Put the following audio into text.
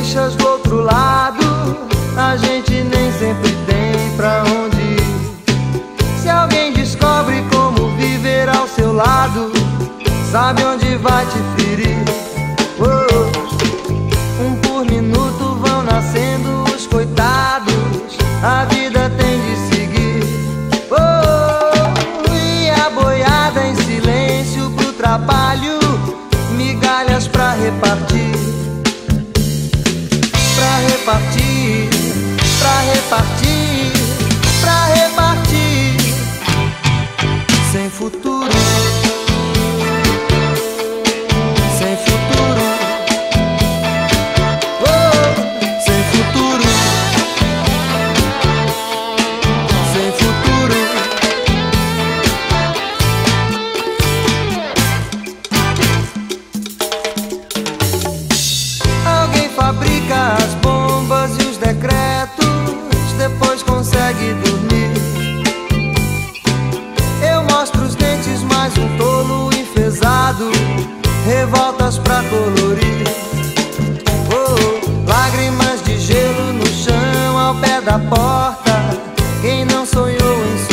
deixas do outro lado, a gente nem sempre tem pra onde ir. Se alguém descobre como viver ao seu lado, sabe onde vai te ferir. Oh, um por minuto vão nascendo os coitados, a vida tem de seguir. Oh, e a boiada em silêncio pro trabalho, migalhas pra repartir repartir, pra repartir, pra repartir. consegue dormir. Eu mostro os dentes, mais um tolo enfesado, revoltas pra colorir. Oh, oh, lágrimas de gelo no chão ao pé da porta. Quem não sonhou em